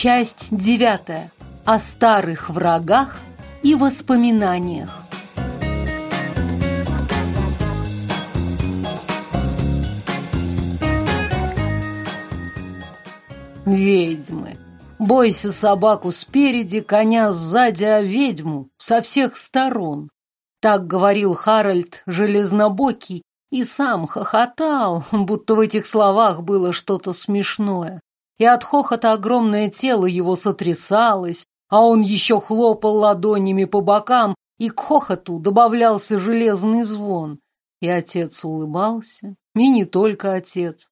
Часть девятая. О старых врагах и воспоминаниях. Ведьмы. Бойся собаку спереди, коня сзади, а ведьму со всех сторон. Так говорил Харальд Железнобокий и сам хохотал, будто в этих словах было что-то смешное. И от хохота огромное тело его сотрясалось, а он еще хлопал ладонями по бокам, и к хохоту добавлялся железный звон. И отец улыбался, и не только отец.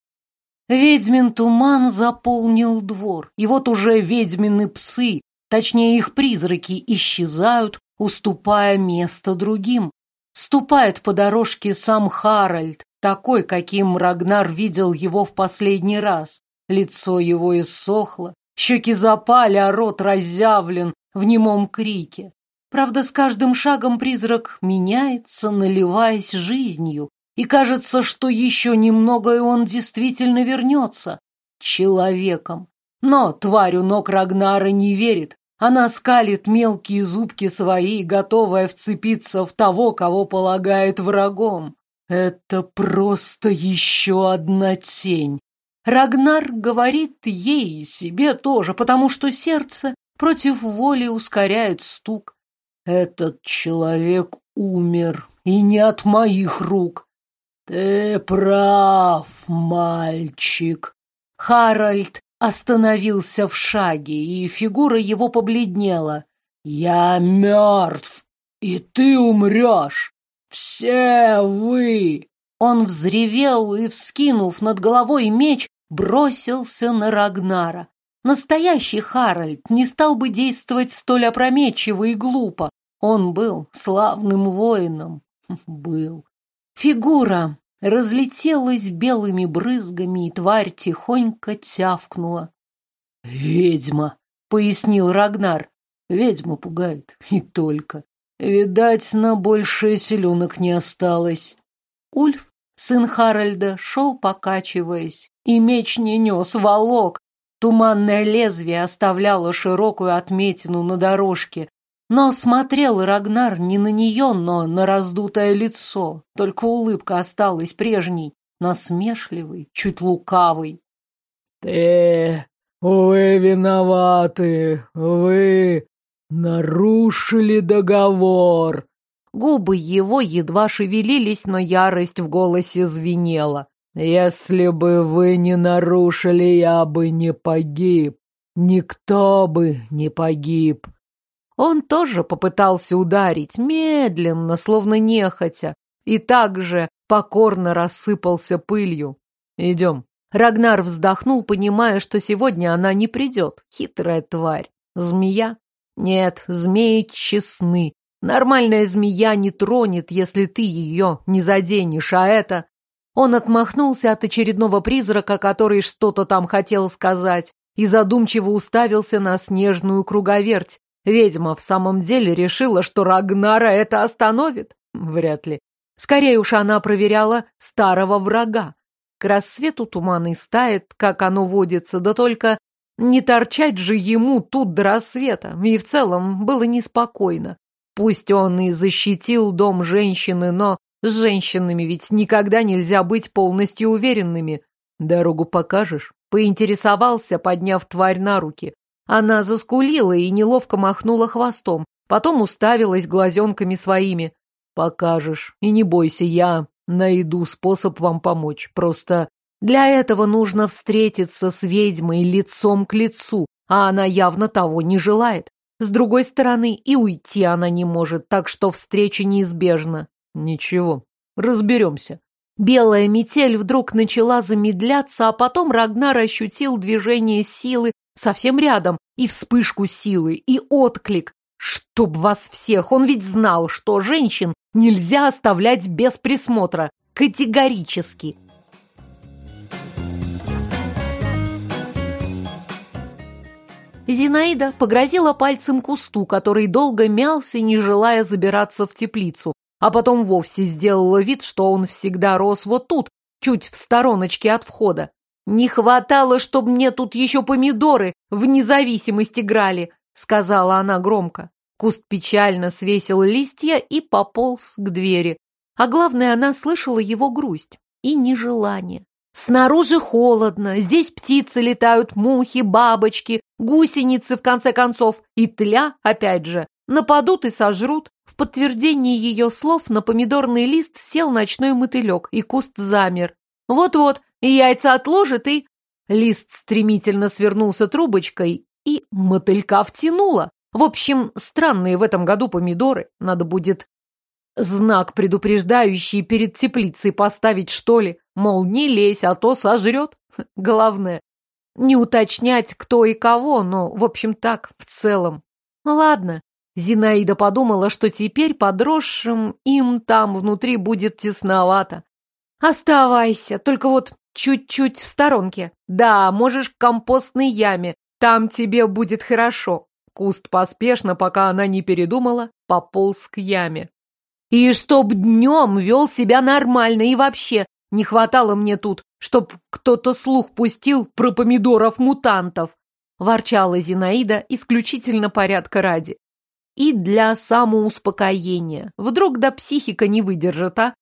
Ведьмин туман заполнил двор, и вот уже ведьмины псы, точнее их призраки, исчезают, уступая место другим. Ступает по дорожке сам Харальд, такой, каким Рагнар видел его в последний раз. Лицо его иссохло, щеки запали, а рот разъявлен в немом крике. Правда, с каждым шагом призрак меняется, наливаясь жизнью, и кажется, что еще немного, и он действительно вернется человеком. Но тварь у ног Рагнара не верит. Она скалит мелкие зубки свои, готовая вцепиться в того, кого полагает врагом. Это просто еще одна тень. Рагнар говорит ей и себе тоже, потому что сердце против воли ускоряет стук. Этот человек умер, и не от моих рук. «Ты прав, мальчик!» Харальд остановился в шаге, и фигура его побледнела. «Я мертв, и ты умрешь! Все вы!» Он взревел и, вскинув над головой меч, бросился на Рагнара. Настоящий Харальд не стал бы действовать столь опрометчиво и глупо. Он был славным воином. Был. Фигура разлетелась белыми брызгами, и тварь тихонько тявкнула. «Ведьма!» — пояснил Рагнар. «Ведьма пугает, и только. Видать, на большее селенок не осталось». Ульф, сын Харальда, шел покачиваясь, и меч не нес, волок. Туманное лезвие оставляло широкую отметину на дорожке, но смотрел Рагнар не на нее, но на раздутое лицо. Только улыбка осталась прежней, насмешливой, чуть лукавой. «Ты... вы виноваты, вы нарушили договор!» Губы его едва шевелились, но ярость в голосе звенела. «Если бы вы не нарушили, я бы не погиб. Никто бы не погиб. Он тоже попытался ударить, медленно, словно нехотя, и также покорно рассыпался пылью. «Идем». Рагнар вздохнул, понимая, что сегодня она не придет. Хитрая тварь. Змея? Нет, змеи честны. Нормальная змея не тронет, если ты ее не заденешь, а это... Он отмахнулся от очередного призрака, который что-то там хотел сказать, и задумчиво уставился на снежную круговерть, Ведьма в самом деле решила, что Рагнара это остановит? Вряд ли. Скорее уж она проверяла старого врага. К рассвету туман истает, как оно водится, да только не торчать же ему тут до рассвета. И в целом было неспокойно. Пусть он и защитил дом женщины, но с женщинами ведь никогда нельзя быть полностью уверенными. Дорогу покажешь? Поинтересовался, подняв тварь на руки. Она заскулила и неловко махнула хвостом, потом уставилась глазенками своими. «Покажешь. И не бойся, я найду способ вам помочь. Просто для этого нужно встретиться с ведьмой лицом к лицу, а она явно того не желает. С другой стороны, и уйти она не может, так что встреча неизбежна. Ничего, разберемся. Белая метель вдруг начала замедляться, а потом Рагнар ощутил движение силы совсем рядом, и вспышку силы, и отклик. Чтоб вас всех, он ведь знал, что женщин нельзя оставлять без присмотра. Категорически. Зинаида погрозила пальцем кусту, который долго мялся, не желая забираться в теплицу, а потом вовсе сделала вид, что он всегда рос вот тут, чуть в стороночке от входа. Не хватало, чтобы мне тут еще помидоры в независимость играли, сказала она громко. Куст печально свесил листья и пополз к двери. А главное, она слышала его грусть и нежелание. Снаружи холодно, здесь птицы летают, мухи, бабочки, гусеницы, в конце концов, и тля, опять же, нападут и сожрут. В подтверждении ее слов на помидорный лист сел ночной мотылек, и куст замер. Вот-вот, яйца отложит и... Лист стремительно свернулся трубочкой, и мотылька втянула. В общем, странные в этом году помидоры. Надо будет знак предупреждающий перед теплицей поставить, что ли. Мол, не лезь, а то сожрет. Главное, не уточнять, кто и кого, но, в общем, так, в целом. Ладно. Зинаида подумала, что теперь подросшим им там внутри будет тесновато. Оставайся, только вот чуть-чуть в сторонке. Да, можешь к компостной яме, там тебе будет хорошо. Куст поспешно, пока она не передумала, пополз к яме. И чтоб днем вел себя нормально и вообще не хватало мне тут, чтоб кто-то слух пустил про помидоров-мутантов, ворчала Зинаида исключительно порядка ради. И для самоуспокоения. Вдруг да психика не выдержит, а?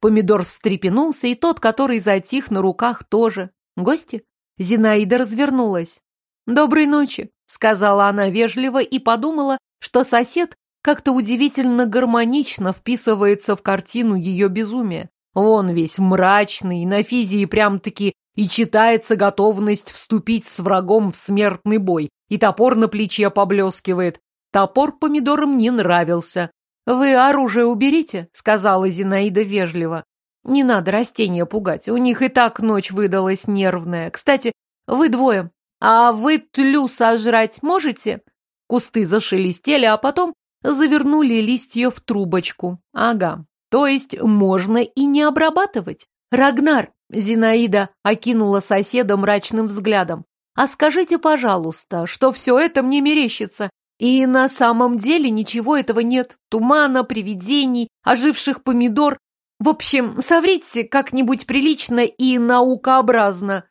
Помидор встрепенулся, и тот, который затих на руках, тоже. Гости? Зинаида развернулась. «Доброй ночи», — сказала она вежливо и подумала, что сосед как-то удивительно гармонично вписывается в картину ее безумия. Он весь мрачный, на физии прям-таки и читается готовность вступить с врагом в смертный бой, и топор на плече поблескивает. Топор помидорам не нравился. «Вы оружие уберите», — сказала Зинаида вежливо. «Не надо растения пугать, у них и так ночь выдалась нервная. Кстати, вы двое, а вы тлю сожрать можете?» Кусты зашелестели, а потом завернули листья в трубочку. Ага, то есть можно и не обрабатывать. Рагнар, Зинаида окинула соседа мрачным взглядом. А скажите, пожалуйста, что все это мне мерещится. И на самом деле ничего этого нет. Тумана, привидений, оживших помидор. В общем, соврите как-нибудь прилично и наукообразно.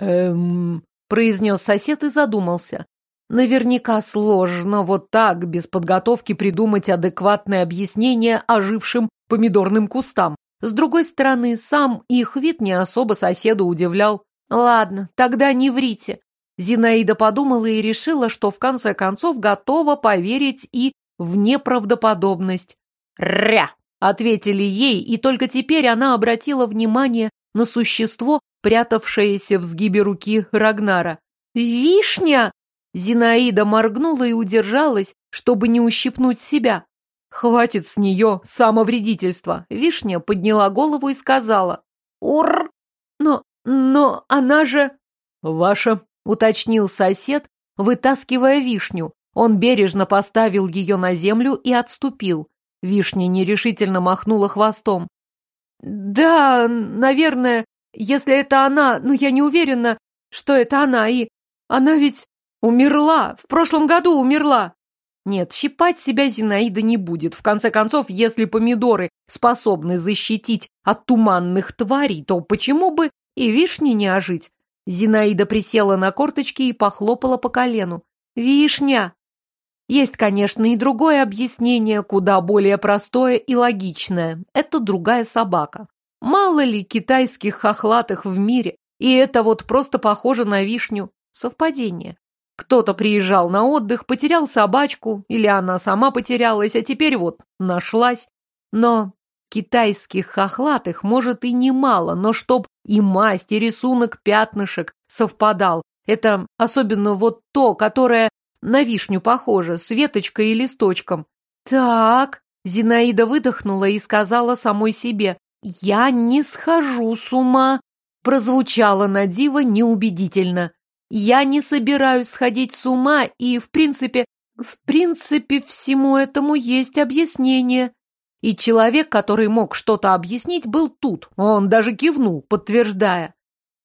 Эм, произнес сосед и задумался. Наверняка сложно вот так, без подготовки, придумать адекватное объяснение ожившим помидорным кустам. С другой стороны, сам их вид не особо соседу удивлял. Ладно, тогда не врите. Зинаида подумала и решила, что в конце концов готова поверить и в неправдоподобность. «Ря!» — ответили ей, и только теперь она обратила внимание на существо, прятавшееся в сгибе руки Рагнара. «Вишня!» Зинаида моргнула и удержалась, чтобы не ущипнуть себя. Хватит с нее самовредительства. Вишня подняла голову и сказала. Ур! Но, но она же... Ваша, уточнил сосед, вытаскивая вишню. Он бережно поставил ее на землю и отступил. Вишня нерешительно махнула хвостом. «Да, наверное, если это она, но я не уверена, что это она, и она ведь Умерла! В прошлом году умерла! Нет, щипать себя Зинаида не будет. В конце концов, если помидоры способны защитить от туманных тварей, то почему бы и вишни не ожить? Зинаида присела на корточки и похлопала по колену. Вишня! Есть, конечно, и другое объяснение, куда более простое и логичное. Это другая собака. Мало ли китайских хохлатых в мире, и это вот просто похоже на вишню. Совпадение. Кто-то приезжал на отдых, потерял собачку, или она сама потерялась, а теперь вот нашлась. Но китайских хохлатых, может, и немало, но чтоб и масть, и рисунок пятнышек совпадал. Это особенно вот то, которое на вишню похоже, с веточкой и листочком. Так, Зинаида выдохнула и сказала самой себе, «Я не схожу с ума». Прозвучало на диво неубедительно. Я не собираюсь сходить с ума, и, в принципе, в принципе, всему этому есть объяснение. И человек, который мог что-то объяснить, был тут. Он даже кивнул, подтверждая.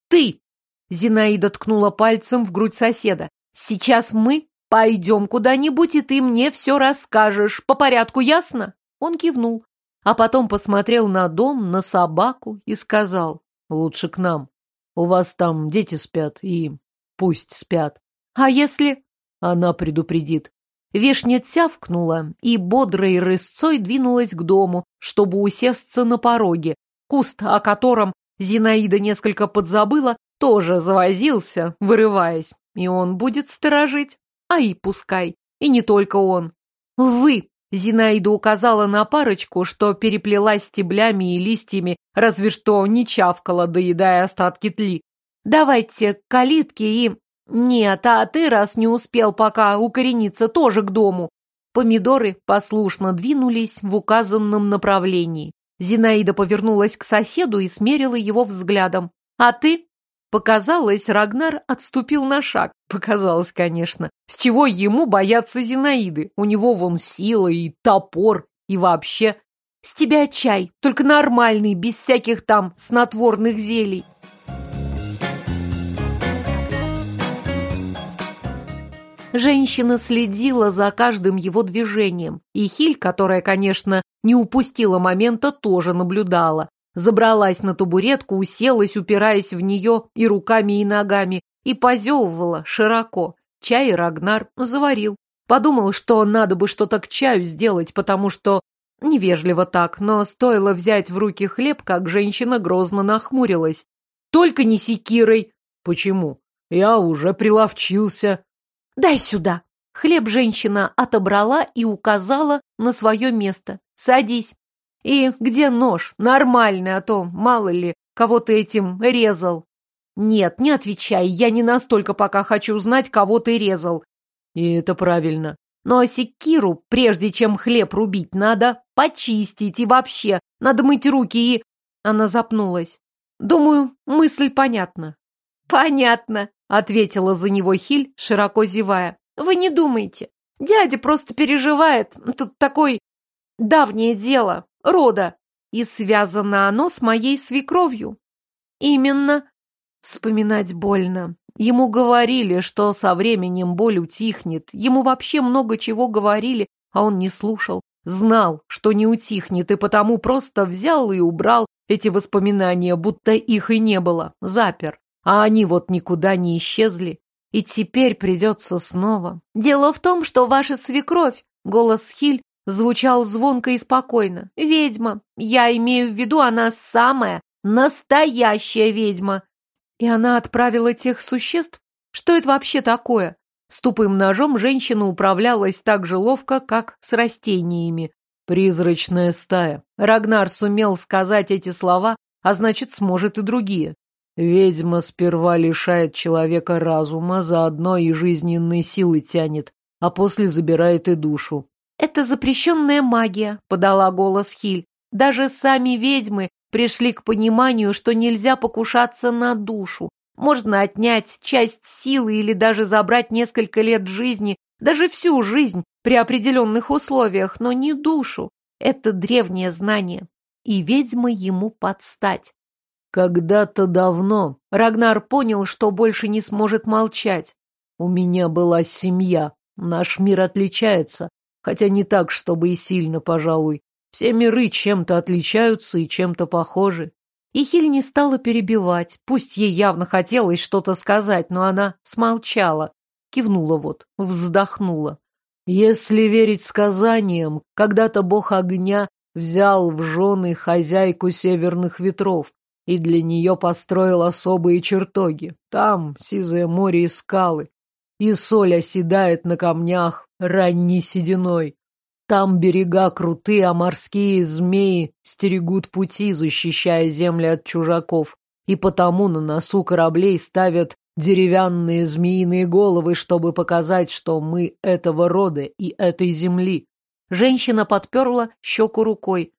«Ты!» — Зинаида ткнула пальцем в грудь соседа. «Сейчас мы пойдем куда-нибудь, и ты мне все расскажешь. По порядку, ясно?» Он кивнул, а потом посмотрел на дом, на собаку и сказал «Лучше к нам». У вас там дети спят, и пусть спят. А если... Она предупредит. Вишня тявкнула и бодрой рысцой двинулась к дому, чтобы усесться на пороге. Куст, о котором Зинаида несколько подзабыла, тоже завозился, вырываясь. И он будет сторожить. А и пускай. И не только он. «Вы!» — Зинаида указала на парочку, что переплелась стеблями и листьями, разве что не чавкала, доедая остатки тли. «Давайте калитки и...» «Нет, а ты, раз не успел пока укорениться, тоже к дому». Помидоры послушно двинулись в указанном направлении. Зинаида повернулась к соседу и смерила его взглядом. «А ты?» Показалось, Рагнар отступил на шаг. Показалось, конечно. С чего ему бояться Зинаиды? У него вон сила и топор, и вообще... С тебя чай, только нормальный, без всяких там снотворных зелий. Женщина следила за каждым его движением, и Хиль, которая, конечно, не упустила момента, тоже наблюдала. Забралась на табуретку, уселась, упираясь в нее и руками, и ногами, и позевывала широко. Чай Рагнар заварил. Подумал, что надо бы что-то к чаю сделать, потому что... Невежливо так, но стоило взять в руки хлеб, как женщина грозно нахмурилась. «Только не секирой!» «Почему? Я уже приловчился!» «Дай сюда!» Хлеб женщина отобрала и указала на свое место. «Садись!» И где нож? Нормальный, а то, мало ли, кого ты этим резал. Нет, не отвечай, я не настолько пока хочу узнать, кого ты резал. И это правильно. Но секиру, прежде чем хлеб рубить, надо почистить и вообще, надо мыть руки и... Она запнулась. Думаю, мысль понятна. Понятно, ответила за него Хиль, широко зевая. Вы не думайте. Дядя просто переживает. Тут такое давнее дело рода, и связано оно с моей свекровью. Именно. Вспоминать больно. Ему говорили, что со временем боль утихнет. Ему вообще много чего говорили, а он не слушал. Знал, что не утихнет, и потому просто взял и убрал эти воспоминания, будто их и не было. Запер. А они вот никуда не исчезли. И теперь придется снова. Дело в том, что ваша свекровь, голос Хиль звучал звонко и спокойно. «Ведьма. Я имею в виду, она самая настоящая ведьма». И она отправила тех существ? Что это вообще такое? С тупым ножом женщина управлялась так же ловко, как с растениями. «Призрачная стая». Рагнар сумел сказать эти слова, а значит, сможет и другие. Ведьма сперва лишает человека разума, заодно и жизненной силы тянет, а после забирает и душу. «Это запрещенная магия», — подала голос Хиль. «Даже сами ведьмы пришли к пониманию, что нельзя покушаться на душу. Можно отнять часть силы или даже забрать несколько лет жизни, даже всю жизнь при определенных условиях, но не душу. Это древнее знание. И ведьма ему подстать. Когда-то давно Рагнар понял, что больше не сможет молчать. У меня была семья. Наш мир отличается. Хотя не так, чтобы и сильно, пожалуй. Все миры чем-то отличаются и чем-то похожи. И Хиль не стала перебивать. Пусть ей явно хотелось что-то сказать, но она смолчала. Кивнула вот, вздохнула. Если верить сказаниям, когда-то бог огня взял в жены хозяйку северных ветров и для нее построил особые чертоги. Там сизое море и скалы, и соль оседает на камнях ранней сединой. Там берега крутые, а морские змеи стерегут пути, защищая земли от чужаков, и потому на носу кораблей ставят деревянные змеиные головы, чтобы показать, что мы этого рода и этой земли. Женщина подперла щеку рукой.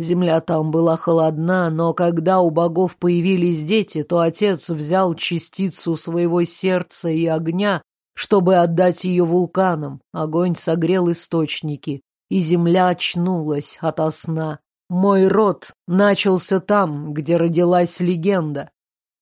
Земля там была холодна, но когда у богов появились дети, то отец взял частицу своего сердца и огня чтобы отдать ее вулканам. Огонь согрел источники, и земля очнулась ото сна. Мой род начался там, где родилась легенда.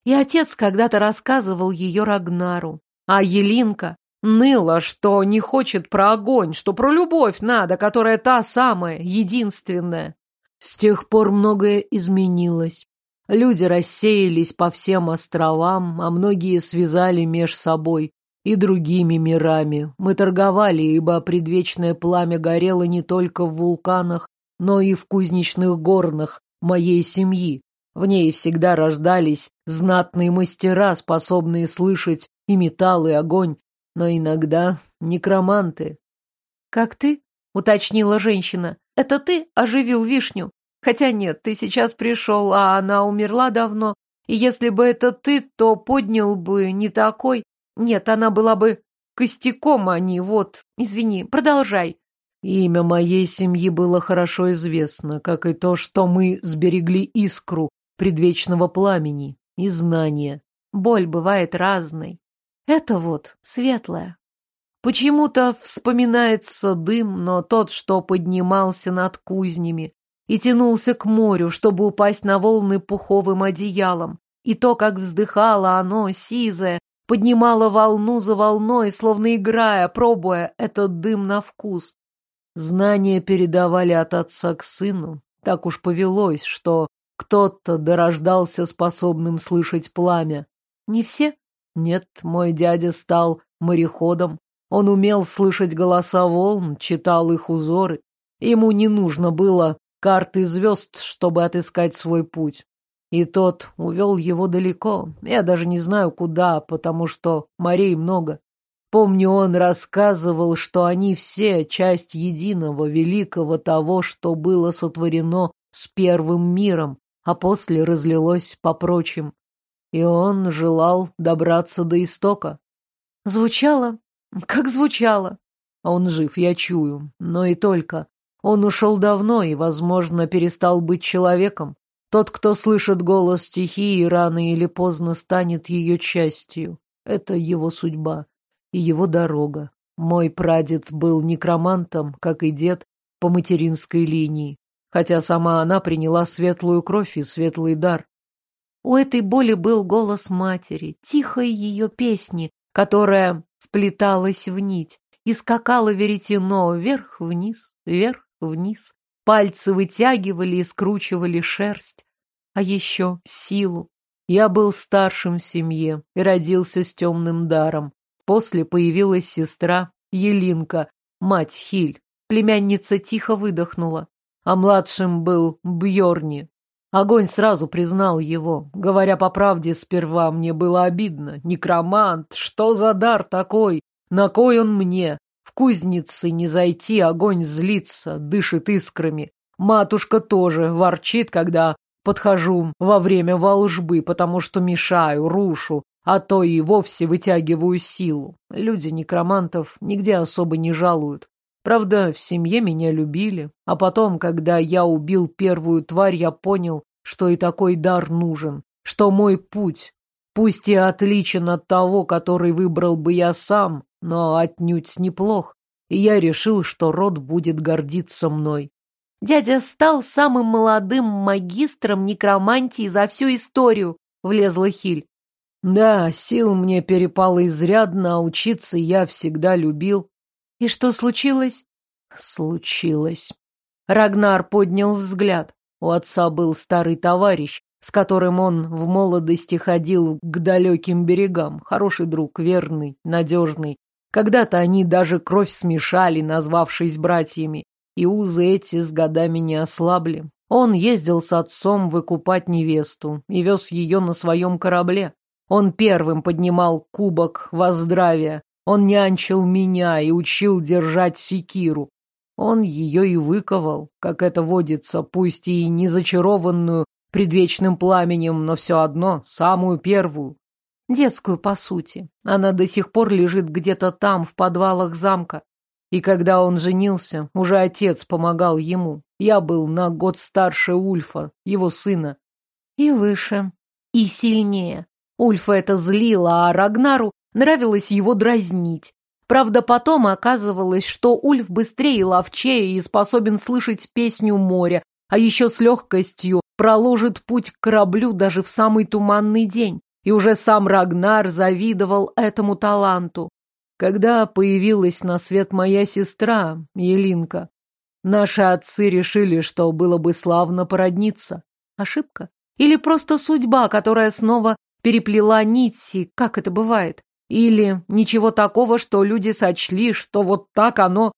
И отец когда-то рассказывал ее Рагнару. А Елинка ныла, что не хочет про огонь, что про любовь надо, которая та самая, единственная. С тех пор многое изменилось. Люди рассеялись по всем островам, а многие связали меж собой и другими мирами. Мы торговали, ибо предвечное пламя горело не только в вулканах, но и в кузнечных горнах моей семьи. В ней всегда рождались знатные мастера, способные слышать и металл, и огонь, но иногда некроманты. «Как ты?» — уточнила женщина. «Это ты оживил вишню? Хотя нет, ты сейчас пришел, а она умерла давно. И если бы это ты, то поднял бы не такой. Нет, она была бы костяком, а не вот. Извини, продолжай». Имя моей семьи было хорошо известно, как и то, что мы сберегли искру предвечного пламени и знания. Боль бывает разной. Это вот светлая. Почему-то вспоминается дым, но тот, что поднимался над кузнями и тянулся к морю, чтобы упасть на волны пуховым одеялом, и то, как вздыхало оно, сизое, поднимало волну за волной, словно играя, пробуя этот дым на вкус. Знания передавали от отца к сыну. Так уж повелось, что кто-то дорождался способным слышать пламя. Не все? Нет, мой дядя стал мореходом. Он умел слышать голоса волн, читал их узоры. Ему не нужно было карты звезд, чтобы отыскать свой путь. И тот увел его далеко. Я даже не знаю, куда, потому что морей много. Помню, он рассказывал, что они все часть единого, великого того, что было сотворено с первым миром, а после разлилось по прочим и он желал добраться до истока. Звучало, как звучало. Он жив, я чую, но и только. Он ушел давно и, возможно, перестал быть человеком. Тот, кто слышит голос стихии, рано или поздно станет ее частью. Это его судьба и его дорога. Мой прадед был некромантом, как и дед, по материнской линии, хотя сама она приняла светлую кровь и светлый дар. У этой боли был голос матери, тихой ее песни, которая вплеталась в нить и скакала веретено вверх-вниз, вверх-вниз. Пальцы вытягивали и скручивали шерсть, а еще силу. Я был старшим в семье и родился с темным даром. После появилась сестра Елинка, мать Хиль. Племянница тихо выдохнула, а младшим был Бьорни, Огонь сразу признал его. Говоря по правде, сперва мне было обидно. Некромант, что за дар такой? На кой он мне? В кузнице не зайти, огонь злится, дышит искрами. Матушка тоже ворчит, когда подхожу во время волжбы, потому что мешаю, рушу, а то и вовсе вытягиваю силу. Люди некромантов нигде особо не жалуют. Правда, в семье меня любили, а потом, когда я убил первую тварь, я понял, что и такой дар нужен, что мой путь, пусть и отличен от того, который выбрал бы я сам, но отнюдь неплох, и я решил, что род будет гордиться мной. Дядя стал самым молодым магистром некромантии за всю историю, влезла Хиль. Да, сил мне перепало изрядно, а учиться я всегда любил. И что случилось? Случилось. Рагнар поднял взгляд. У отца был старый товарищ, с которым он в молодости ходил к далеким берегам. Хороший друг, верный, надежный. Когда-то они даже кровь смешали, назвавшись братьями, и узы эти с годами не ослабли. Он ездил с отцом выкупать невесту и вез ее на своем корабле. Он первым поднимал кубок воздравия, он нянчил меня и учил держать секиру. Он ее и выковал, как это водится, пусть и не зачарованную предвечным пламенем, но все одно, самую первую. Детскую, по сути. Она до сих пор лежит где-то там, в подвалах замка. И когда он женился, уже отец помогал ему. Я был на год старше Ульфа, его сына. И выше, и сильнее. Ульфа это злило, а Рагнару Нравилось его дразнить. Правда, потом оказывалось, что Ульф быстрее и ловчее и способен слышать песню моря, а еще с легкостью проложит путь к кораблю даже в самый туманный день. И уже сам Рагнар завидовал этому таланту. Когда появилась на свет моя сестра, Елинка, наши отцы решили, что было бы славно породниться. Ошибка? Или просто судьба, которая снова переплела нити, как это бывает? Или ничего такого, что люди сочли, что вот так оно...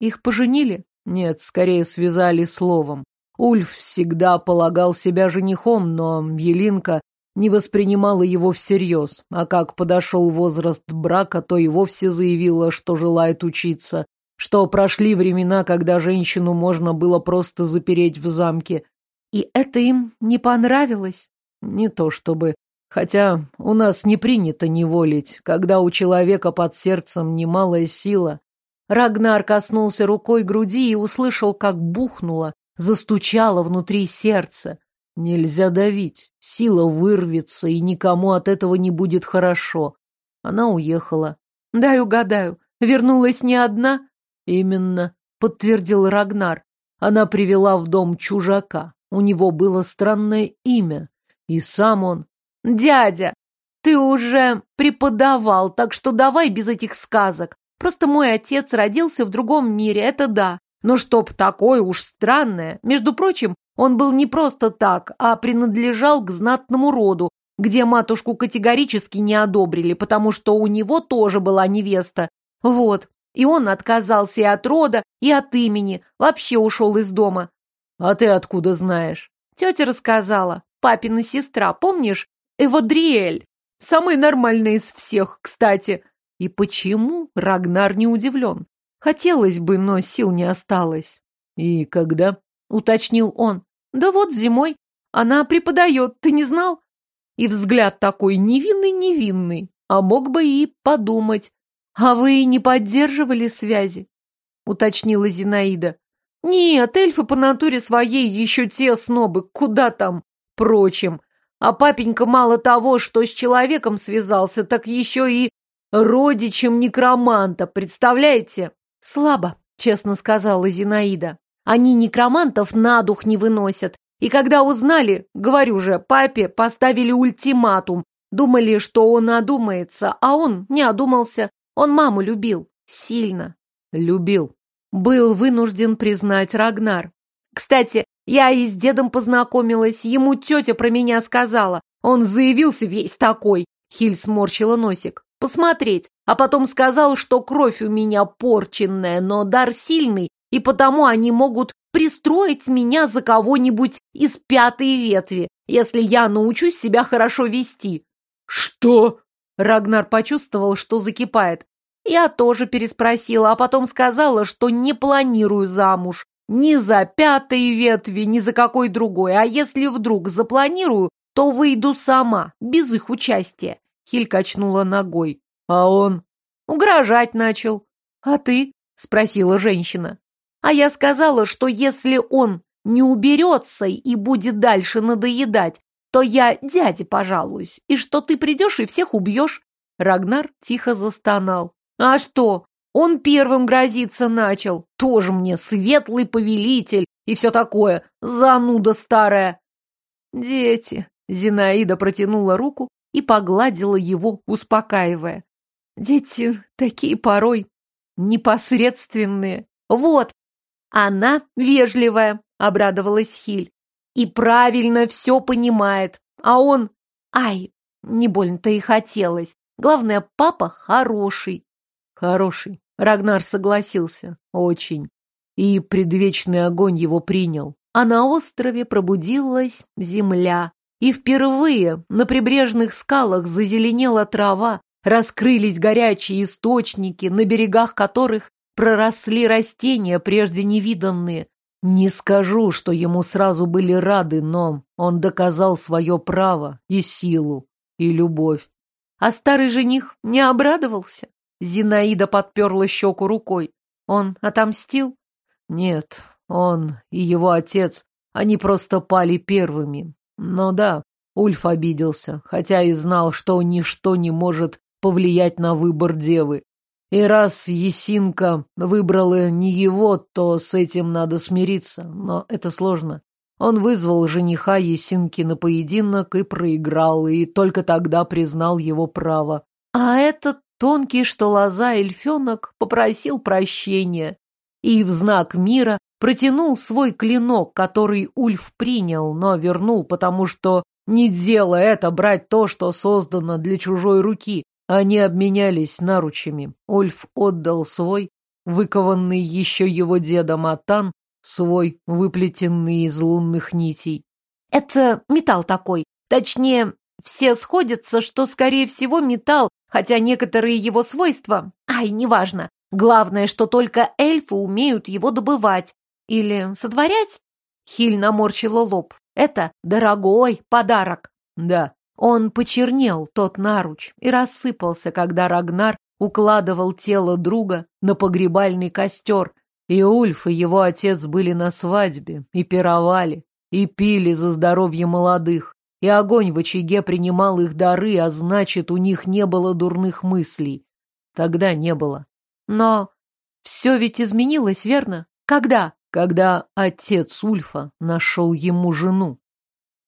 Их поженили? Нет, скорее связали словом. Ульф всегда полагал себя женихом, но Елинка не воспринимала его всерьез, а как подошел возраст брака, то и вовсе заявила, что желает учиться, что прошли времена, когда женщину можно было просто запереть в замке. И это им не понравилось? Не то чтобы. Хотя у нас не принято неволить, когда у человека под сердцем немалая сила. Рагнар коснулся рукой груди и услышал, как бухнуло, застучало внутри сердца. Нельзя давить, сила вырвется, и никому от этого не будет хорошо. Она уехала. Дай угадаю, вернулась не одна? Именно, подтвердил Рагнар. Она привела в дом чужака. У него было странное имя. И сам он... Дядя, ты уже преподавал, так что давай без этих сказок. Просто мой отец родился в другом мире, это да. Но чтоб такое уж странное. Между прочим, он был не просто так, а принадлежал к знатному роду, где матушку категорически не одобрили, потому что у него тоже была невеста. Вот. И он отказался и от рода, и от имени, вообще ушел из дома. А ты откуда знаешь? Тетя рассказала. Папина сестра, помнишь? Эвадриэль. Самая нормальная из всех, кстати. И почему Рагнар не удивлен? Хотелось бы, но сил не осталось. И когда? Уточнил он. Да вот зимой. Она преподает, ты не знал? И взгляд такой невинный-невинный. А мог бы и подумать. А вы не поддерживали связи? Уточнила Зинаида. Нет, эльфы по натуре своей еще те снобы, куда там, прочим. А папенька мало того, что с человеком связался, так еще и родичем некроманта, представляете? Слабо, честно сказала Зинаида. Они некромантов на дух не выносят. И когда узнали, говорю же, папе поставили ультиматум. Думали, что он одумается, а он не одумался. Он маму любил. Сильно. Любил. Был вынужден признать Рагнар. Кстати, я и с дедом познакомилась, ему тетя про меня сказала. Он заявился весь такой. Хиль сморщила носик. Посмотреть. А потом сказал, что кровь у меня порченная, но дар сильный, и потому они могут пристроить меня за кого-нибудь из пятой ветви, если я научусь себя хорошо вести. Что? Рагнар почувствовал, что закипает. Я тоже переспросила, а потом сказала, что не планирую замуж. Ни за пятой ветви, ни за какой другой. А если вдруг запланирую, то выйду сама, без их участия. Хиль качнула ногой. А он? Угрожать начал. А ты? Спросила женщина. А я сказала, что если он не уберется и будет дальше надоедать, то я дяде пожалуюсь, и что ты придешь и всех убьешь. Рагнар тихо застонал. А что? Он первым грозиться начал. Тоже мне светлый повелитель и все такое. Зануда старая. Дети. Зинаида протянула руку и погладила его, успокаивая. Дети такие порой непосредственные. Вот. Она вежливая, обрадовалась Хиль. И правильно все понимает. А он... Ай, не больно-то и хотелось. Главное, папа хороший. Хороший. Рагнар согласился. Очень. И предвечный огонь его принял. А на острове пробудилась земля. И впервые на прибрежных скалах зазеленела трава, раскрылись горячие источники, на берегах которых проросли растения, прежде невиданные. Не скажу, что ему сразу были рады, но он доказал свое право и силу, и любовь. А старый жених не обрадовался? Зинаида подперла щеку рукой. Он отомстил? Нет, он и его отец, они просто пали первыми. Но да, Ульф обиделся, хотя и знал, что ничто не может повлиять на выбор девы. И раз Есинка выбрала не его, то с этим надо смириться, но это сложно. Он вызвал жениха Есинки на поединок и проиграл, и только тогда признал его право. А этот Тонкий, что лоза эльфенок, попросил прощения и в знак мира протянул свой клинок, который Ульф принял, но вернул, потому что не дело это брать то, что создано для чужой руки. Они обменялись наручами. Ульф отдал свой, выкованный еще его дедом Атан, свой, выплетенный из лунных нитей. Это металл такой. Точнее, все сходятся, что, скорее всего, металл, хотя некоторые его свойства... Ай, неважно. Главное, что только эльфы умеют его добывать. Или сотворять? Хиль наморщила лоб. Это дорогой подарок. Да. Он почернел, тот наруч, и рассыпался, когда Рагнар укладывал тело друга на погребальный костер. И Ульф, и его отец были на свадьбе, и пировали, и пили за здоровье молодых. И огонь в очаге принимал их дары, а значит, у них не было дурных мыслей. Тогда не было. Но все ведь изменилось, верно? Когда? Когда отец Ульфа нашел ему жену.